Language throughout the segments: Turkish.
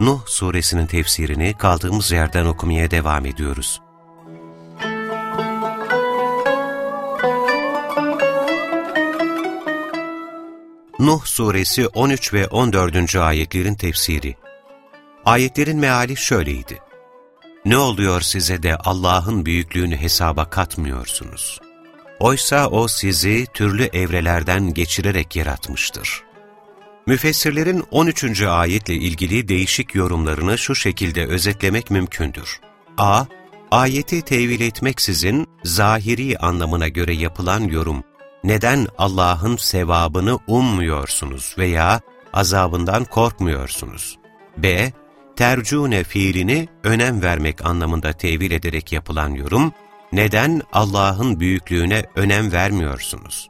Nuh suresinin tefsirini kaldığımız yerden okumaya devam ediyoruz. Nuh suresi 13 ve 14. ayetlerin tefsiri Ayetlerin meali şöyleydi. Ne oluyor size de Allah'ın büyüklüğünü hesaba katmıyorsunuz? Oysa O sizi türlü evrelerden geçirerek yaratmıştır. Müfessirlerin 13. ayetle ilgili değişik yorumlarını şu şekilde özetlemek mümkündür. a. Ayeti tevil etmeksizin zahiri anlamına göre yapılan yorum, neden Allah'ın sevabını ummuyorsunuz veya azabından korkmuyorsunuz? b. Tercune fiilini önem vermek anlamında tevil ederek yapılan yorum, neden Allah'ın büyüklüğüne önem vermiyorsunuz?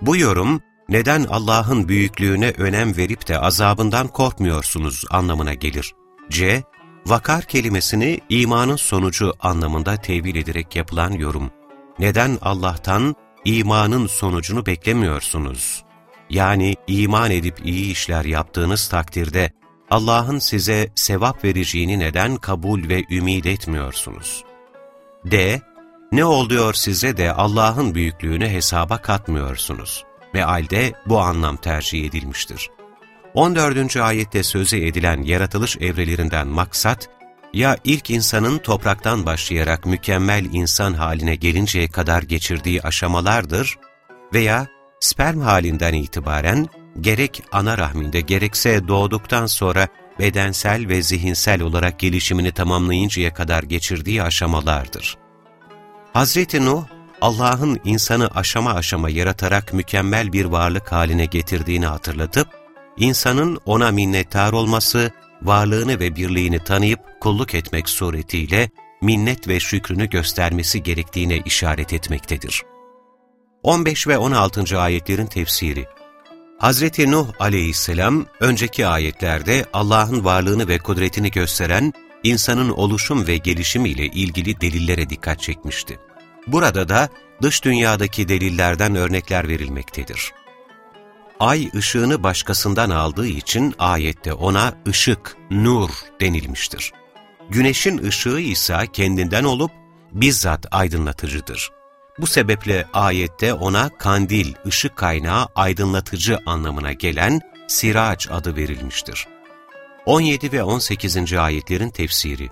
Bu yorum, neden Allah'ın büyüklüğüne önem verip de azabından korkmuyorsunuz anlamına gelir. C. Vakar kelimesini imanın sonucu anlamında tevil ederek yapılan yorum. Neden Allah'tan imanın sonucunu beklemiyorsunuz? Yani iman edip iyi işler yaptığınız takdirde Allah'ın size sevap vereceğini neden kabul ve ümit etmiyorsunuz? D. Ne oluyor size de Allah'ın büyüklüğünü hesaba katmıyorsunuz? Mealde bu anlam tercih edilmiştir. 14. ayette söze edilen yaratılış evrelerinden maksat, ya ilk insanın topraktan başlayarak mükemmel insan haline gelinceye kadar geçirdiği aşamalardır veya sperm halinden itibaren gerek ana rahminde gerekse doğduktan sonra bedensel ve zihinsel olarak gelişimini tamamlayıncaya kadar geçirdiği aşamalardır. Hazreti Nuh, Allah'ın insanı aşama aşama yaratarak mükemmel bir varlık haline getirdiğini hatırlatıp, insanın ona minnettar olması, varlığını ve birliğini tanıyıp kulluk etmek suretiyle minnet ve şükrünü göstermesi gerektiğine işaret etmektedir. 15 ve 16. ayetlerin tefsiri Hazreti Nuh aleyhisselam, önceki ayetlerde Allah'ın varlığını ve kudretini gösteren insanın oluşum ve gelişimiyle ilgili delillere dikkat çekmişti. Burada da dış dünyadaki delillerden örnekler verilmektedir. Ay ışığını başkasından aldığı için ayette ona ışık, nur denilmiştir. Güneşin ışığı ise kendinden olup bizzat aydınlatıcıdır. Bu sebeple ayette ona kandil, ışık kaynağı, aydınlatıcı anlamına gelen siraç adı verilmiştir. 17 ve 18. ayetlerin tefsiri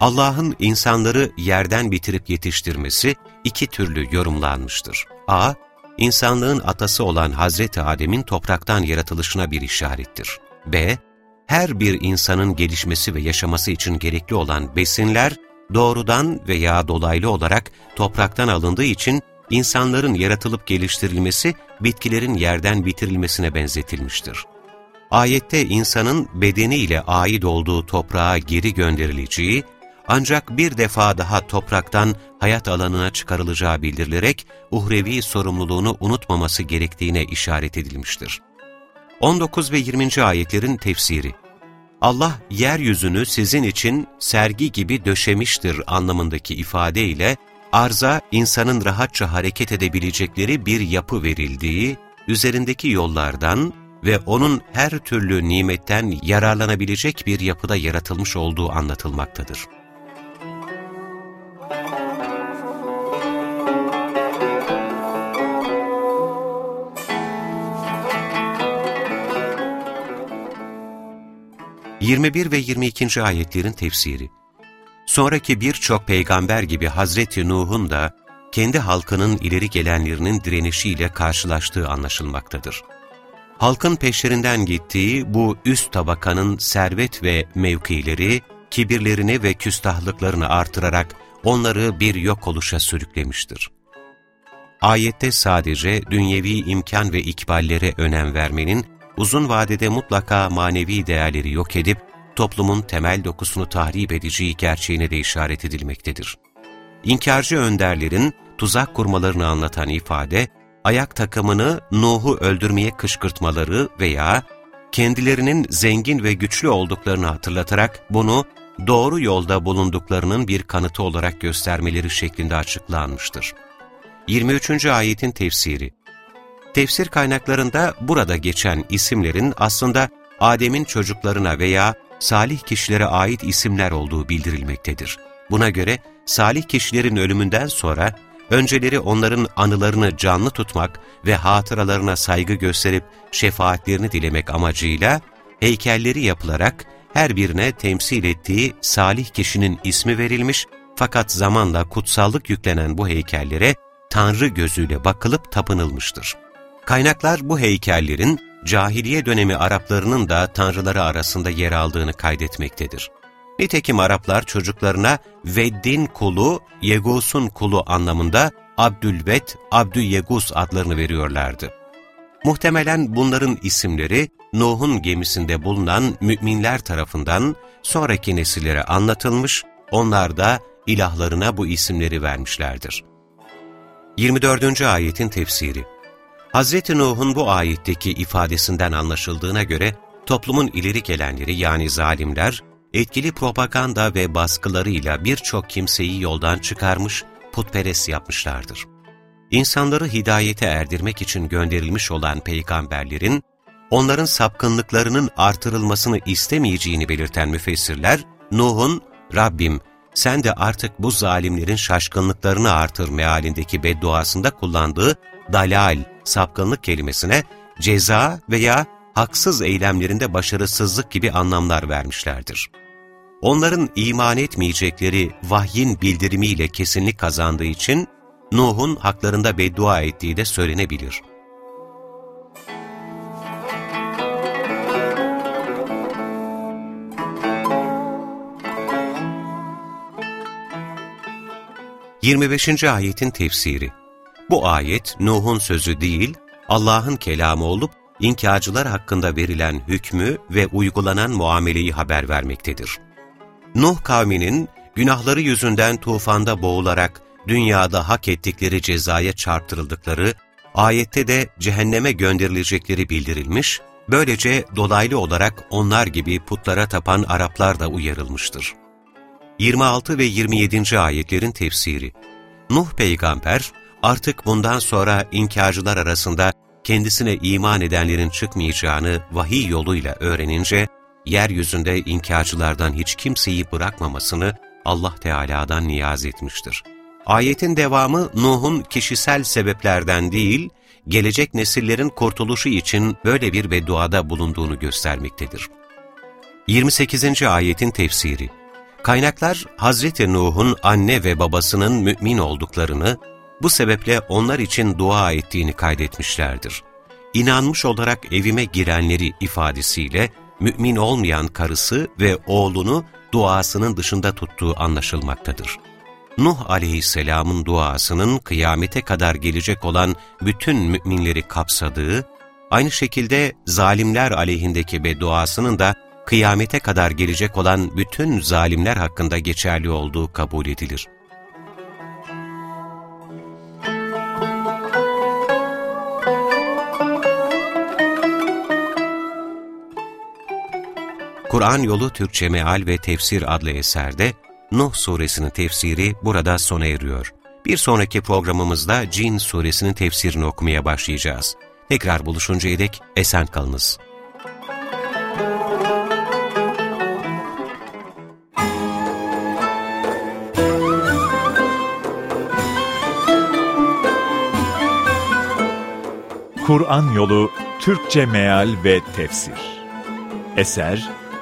Allah'ın insanları yerden bitirip yetiştirmesi iki türlü yorumlanmıştır. A. İnsanlığın atası olan Hazreti Adem'in topraktan yaratılışına bir işarettir. B. Her bir insanın gelişmesi ve yaşaması için gerekli olan besinler, doğrudan veya dolaylı olarak topraktan alındığı için insanların yaratılıp geliştirilmesi, bitkilerin yerden bitirilmesine benzetilmiştir. Ayette insanın bedeniyle ait olduğu toprağa geri gönderileceği, ancak bir defa daha topraktan hayat alanına çıkarılacağı bildirilerek uhrevi sorumluluğunu unutmaması gerektiğine işaret edilmiştir. 19 ve 20. ayetlerin tefsiri Allah yeryüzünü sizin için sergi gibi döşemiştir anlamındaki ifadeyle arza insanın rahatça hareket edebilecekleri bir yapı verildiği, üzerindeki yollardan ve onun her türlü nimetten yararlanabilecek bir yapıda yaratılmış olduğu anlatılmaktadır. 21 ve 22. ayetlerin tefsiri Sonraki birçok peygamber gibi Hazreti Nuh'un da kendi halkının ileri gelenlerinin direnişiyle karşılaştığı anlaşılmaktadır. Halkın peşlerinden gittiği bu üst tabakanın servet ve mevkileri, kibirlerini ve küstahlıklarını artırarak onları bir yok oluşa sürüklemiştir. Ayette sadece dünyevi imkan ve ikballere önem vermenin uzun vadede mutlaka manevi değerleri yok edip, toplumun temel dokusunu tahrip edeceği gerçeğine de işaret edilmektedir. İnkarcı önderlerin tuzak kurmalarını anlatan ifade, ayak takımını Nuh'u öldürmeye kışkırtmaları veya kendilerinin zengin ve güçlü olduklarını hatırlatarak bunu doğru yolda bulunduklarının bir kanıtı olarak göstermeleri şeklinde açıklanmıştır. 23. ayetin tefsiri Tefsir kaynaklarında burada geçen isimlerin aslında Adem'in çocuklarına veya salih kişilere ait isimler olduğu bildirilmektedir. Buna göre salih kişilerin ölümünden sonra önceleri onların anılarını canlı tutmak ve hatıralarına saygı gösterip şefaatlerini dilemek amacıyla heykelleri yapılarak her birine temsil ettiği salih kişinin ismi verilmiş fakat zamanla kutsallık yüklenen bu heykellere Tanrı gözüyle bakılıp tapınılmıştır. Kaynaklar bu heykellerin cahiliye dönemi Araplarının da tanrıları arasında yer aldığını kaydetmektedir. Nitekim Araplar çocuklarına Veddin kulu, Yegus'un kulu anlamında Abdülved, Abdüyegus adlarını veriyorlardı. Muhtemelen bunların isimleri Nuh'un gemisinde bulunan müminler tarafından sonraki nesillere anlatılmış, onlar da ilahlarına bu isimleri vermişlerdir. 24. Ayetin Tefsiri Hz. Nuh'un bu ayetteki ifadesinden anlaşıldığına göre, toplumun ileri gelenleri yani zalimler, etkili propaganda ve baskılarıyla birçok kimseyi yoldan çıkarmış, putperest yapmışlardır. İnsanları hidayete erdirmek için gönderilmiş olan peygamberlerin, onların sapkınlıklarının artırılmasını istemeyeceğini belirten müfessirler, Nuh'un, Rabbim sen de artık bu zalimlerin şaşkınlıklarını artır mealindeki bedduasında kullandığı dalal, sapkınlık kelimesine ceza veya haksız eylemlerinde başarısızlık gibi anlamlar vermişlerdir. Onların iman etmeyecekleri vahyin bildirimiyle kesinlik kazandığı için Nuh'un haklarında beddua ettiği de söylenebilir. Yirmi beşinci ayetin tefsiri Bu ayet Nuh'un sözü değil, Allah'ın kelamı olup inkarcılar hakkında verilen hükmü ve uygulanan muameleyi haber vermektedir. Nuh kavminin günahları yüzünden tufanda boğularak dünyada hak ettikleri cezaya çarptırıldıkları, ayette de cehenneme gönderilecekleri bildirilmiş, böylece dolaylı olarak onlar gibi putlara tapan Araplar da uyarılmıştır. 26 ve 27. ayetlerin tefsiri Nuh peygamber, artık bundan sonra inkarcılar arasında kendisine iman edenlerin çıkmayacağını vahiy yoluyla öğrenince, yeryüzünde inkarcılardan hiç kimseyi bırakmamasını Allah Teala'dan niyaz etmiştir. Ayetin devamı Nuh'un kişisel sebeplerden değil, gelecek nesillerin kurtuluşu için böyle bir bedduada bulunduğunu göstermektedir. 28. ayetin tefsiri Kaynaklar Hazreti Nuh'un anne ve babasının mümin olduklarını, bu sebeple onlar için dua ettiğini kaydetmişlerdir. İnanmış olarak evime girenleri ifadesiyle mümin olmayan karısı ve oğlunu duasının dışında tuttuğu anlaşılmaktadır. Nuh aleyhisselamın duasının kıyamete kadar gelecek olan bütün müminleri kapsadığı, aynı şekilde zalimler aleyhindeki bedduasının da kıyamete kadar gelecek olan bütün zalimler hakkında geçerli olduğu kabul edilir. Kur'an Yolu Türkçe Meal ve Tefsir adlı eserde Nuh suresinin tefsiri burada sona eriyor. Bir sonraki programımızda Cin suresinin tefsirini okumaya başlayacağız. Tekrar buluşuncaya dek esen kalınız. Kur'an Yolu Türkçe Meal ve Tefsir Eser